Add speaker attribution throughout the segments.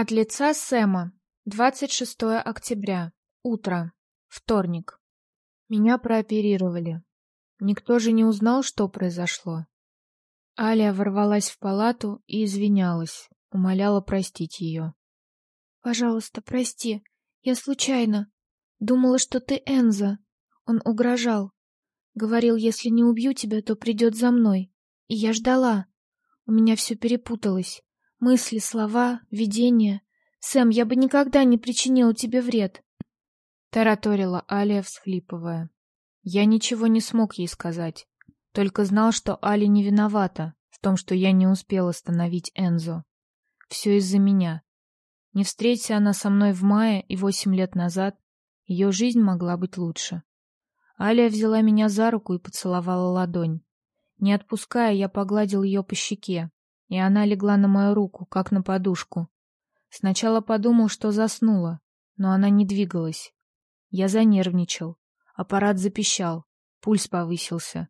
Speaker 1: От лица Сэма. 26 октября. Утро. Вторник. Меня прооперировали. Никто же не узнал, что произошло. Аля ворвалась в палату и извинялась, умоляла простить ее.
Speaker 2: «Пожалуйста, прости. Я случайно. Думала, что ты Энза. Он угрожал. Говорил, если не убью тебя, то придет за мной. И я ждала. У меня все перепуталось. Мысли, слова, видения. Сэм, я бы никогда не причинила тебе вред.
Speaker 1: Тараторила Алия, всхлипывая. Я ничего не смог ей сказать. Только знал, что Али не виновата в том, что я не успел остановить Энзо. Все из-за меня. Не встреться она со мной в мае и восемь лет назад, ее жизнь могла быть лучше. Алия взяла меня за руку и поцеловала ладонь. Не отпуская, я погладил ее по щеке, и она легла на мою руку, как на подушку. Сначала подумал, что заснула, но она не двигалась. Я занервничал. Аппарат запищал, пульс повысился.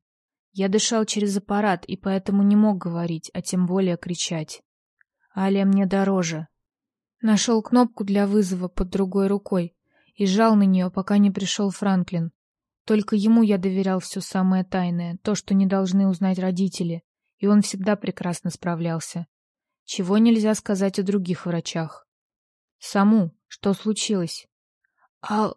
Speaker 1: Я дышал через аппарат и поэтому не мог говорить, а тем более кричать. Алия мне дороже. Нашел кнопку для вызова под другой рукой и жал на нее, пока не пришел Франклин. Только ему я доверял все самое тайное, то, что не должны узнать родители, и он всегда прекрасно справлялся. Чего нельзя сказать о других врачах. Саму, что случилось? А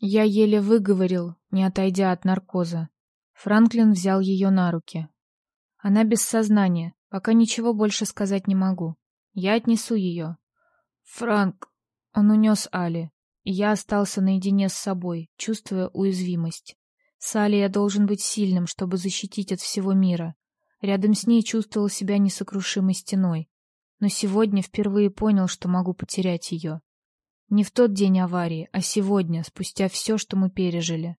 Speaker 1: я еле выговорил, не отойдя от наркоза. Франклин взял ее на руки. Она без сознания, пока ничего больше сказать не могу. Я отнесу ее. Франк, он унес Али, и я остался наедине с собой, чувствуя уязвимость. С Али я должен быть сильным, чтобы защитить от всего мира, Рядом с ней чувствовал себя несокрушимой стеной. Но сегодня впервые понял, что могу потерять ее. Не в тот день аварии, а сегодня, спустя все, что мы пережили.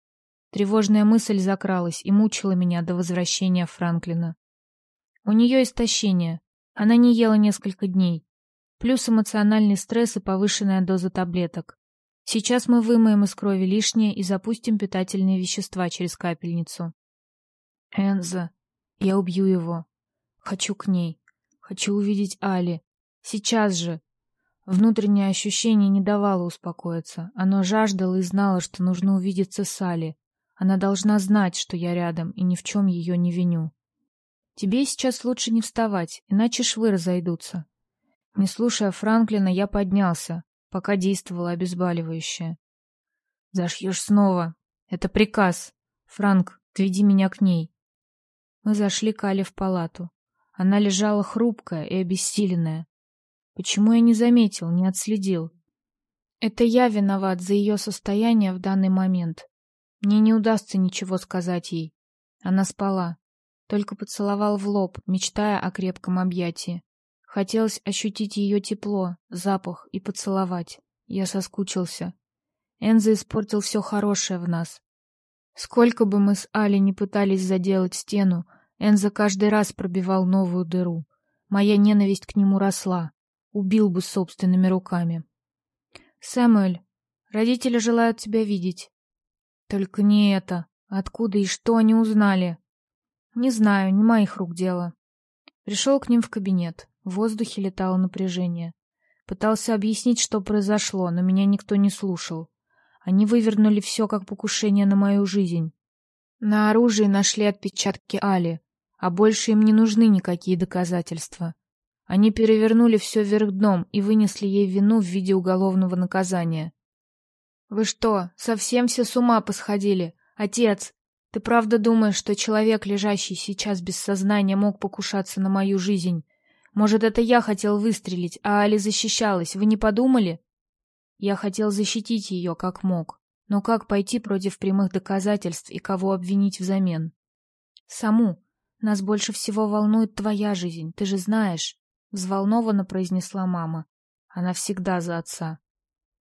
Speaker 1: Тревожная мысль закралась и мучила меня до возвращения Франклина. У нее истощение. Она не ела несколько дней. Плюс эмоциональный стресс и повышенная доза таблеток. Сейчас мы вымоем из крови лишнее и запустим питательные вещества через капельницу. Энза, я убью его. Хочу к ней. Хочу увидеть Али. Сейчас же. Внутреннее ощущение не давало успокоиться. Оно жаждало и знало, что нужно увидеться с Али. Она должна знать, что я рядом и ни в чем ее не виню. Тебе сейчас лучше не вставать, иначе швы разойдутся. Не слушая Франклина, я поднялся, пока действовало обезболивающее. Зашьешь снова. Это приказ. Франк, отведи меня к ней. Мы зашли к Але в палату. Она лежала хрупкая и обессиленная. Почему я не заметил, не отследил? Это я виноват за ее состояние в данный момент. Мне не удастся ничего сказать ей. Она спала. Только поцеловал в лоб, мечтая о крепком объятии. Хотелось ощутить ее тепло, запах и поцеловать. Я соскучился. Энза испортил все хорошее в нас. Сколько бы мы с Али не пытались заделать стену, Энза каждый раз пробивал новую дыру. Моя ненависть к нему росла. Убил бы собственными руками. Сэмюэль, родители желают тебя видеть. Только не это. Откуда и что они узнали? Не знаю, не моих рук дело. Пришел к ним в кабинет. В воздухе летало напряжение. Пытался объяснить, что произошло, но меня никто не слушал. Они вывернули все как покушение на мою жизнь. На оружии нашли отпечатки Али а больше им не нужны никакие доказательства. Они перевернули все вверх дном и вынесли ей вину в виде уголовного наказания. Вы что, совсем все с ума посходили? Отец, ты правда думаешь, что человек, лежащий сейчас без сознания, мог покушаться на мою жизнь? Может, это я хотел выстрелить, а Али защищалась, вы не подумали? Я хотел защитить ее как мог. Но как пойти против прямых доказательств и кого обвинить взамен? Саму, нас больше всего волнует твоя жизнь, ты же знаешь, взволнованно произнесла мама. Она всегда за отца.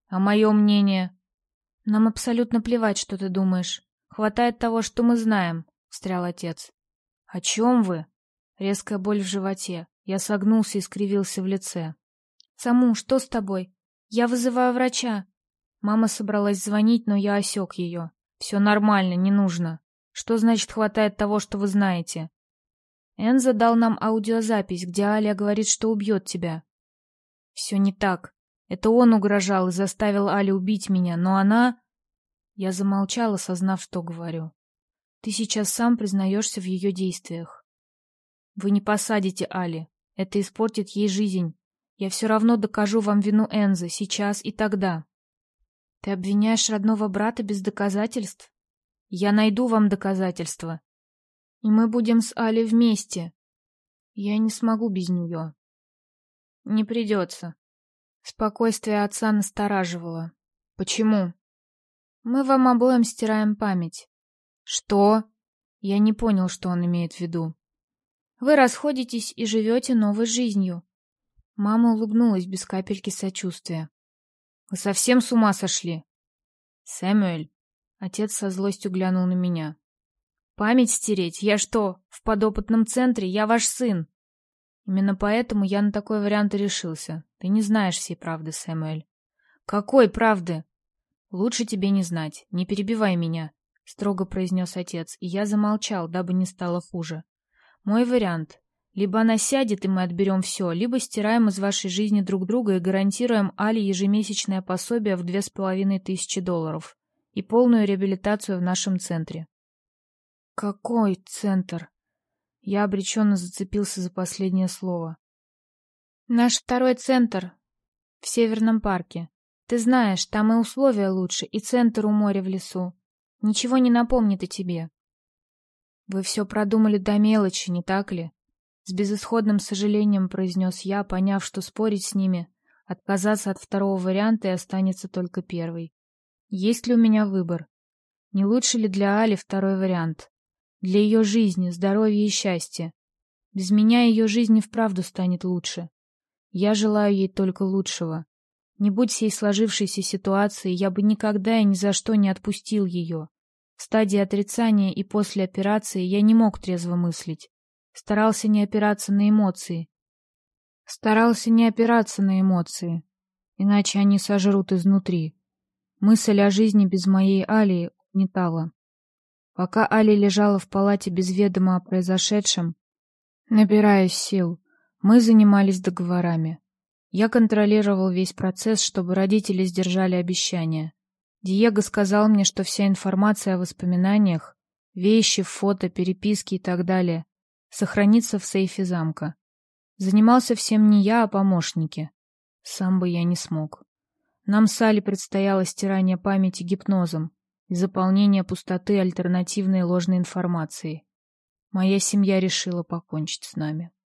Speaker 1: А мое мнение? Нам абсолютно плевать, что ты думаешь. Хватает того, что мы знаем, встрял отец. О чем вы? Резкая боль в животе. Я согнулся и скривился в лице. Саму, что с тобой? Я вызываю врача. Мама собралась звонить, но я осек ее. Все нормально, не нужно. Что значит хватает того, что вы знаете? Энза дал нам аудиозапись, где Аля говорит, что убьет тебя. Все не так. Это он угрожал и заставил Али убить меня, но она... Я замолчал, осознав, что говорю. Ты сейчас сам признаешься в ее действиях. Вы не посадите Али. Это испортит ей жизнь. Я все равно докажу вам вину Энзы, сейчас и тогда. Ты обвиняешь родного брата без доказательств? Я найду вам доказательства. И мы будем с Али вместе. Я не смогу без нее. Не придется. Спокойствие отца настораживало. Почему? Мы вам обоим стираем память. Что? Я не понял, что он имеет в виду. Вы расходитесь и живете новой жизнью. Мама улыбнулась без капельки сочувствия. Вы совсем с ума сошли? Сэмюэль. Отец со злостью глянул на меня. Память стереть? Я что, в подопытном центре? Я ваш сын. Именно поэтому я на такой вариант и решился. Ты не знаешь всей правды, Сэмюэль. Какой правды? Лучше тебе не знать. Не перебивай меня, строго произнес отец, и я замолчал, дабы не стало хуже. Мой вариант. Либо она сядет, и мы отберем все, либо стираем из вашей жизни друг друга и гарантируем Али ежемесячное пособие в две с половиной тысячи долларов и полную реабилитацию в нашем центре. Какой центр? Я обреченно зацепился за последнее слово. Наш второй центр в Северном парке. Ты знаешь, там и условия лучше, и центр у моря в лесу. Ничего не напомнит о тебе. Вы все продумали до мелочи, не так ли? С безысходным сожалением произнес я, поняв, что спорить с ними, отказаться от второго варианта и останется только первый. Есть ли у меня выбор? Не лучше ли для Али второй вариант? Для ее жизни, здоровья и счастья. Без меня ее жизнь и вправду станет лучше. Я желаю ей только лучшего. Не будь всей сложившейся ситуации, я бы никогда и ни за что не отпустил ее. В стадии отрицания и после операции я не мог трезво мыслить. Старался не опираться на эмоции. Старался не опираться на эмоции, иначе они сожрут изнутри. Мысль о жизни без моей Алии угнетала. Пока Али лежала в палате без ведома о произошедшем, набираясь сил, мы занимались договорами. Я контролировал весь процесс, чтобы родители сдержали обещания. Диего сказал мне, что вся информация о воспоминаниях, вещи, фото, переписки и так далее сохранится в сейфе замка. Занимался всем не я, а помощники. Сам бы я не смог. Нам с Али предстояло стирание памяти гипнозом заполнение пустоты альтернативной ложной информацией. Моя семья решила покончить с нами.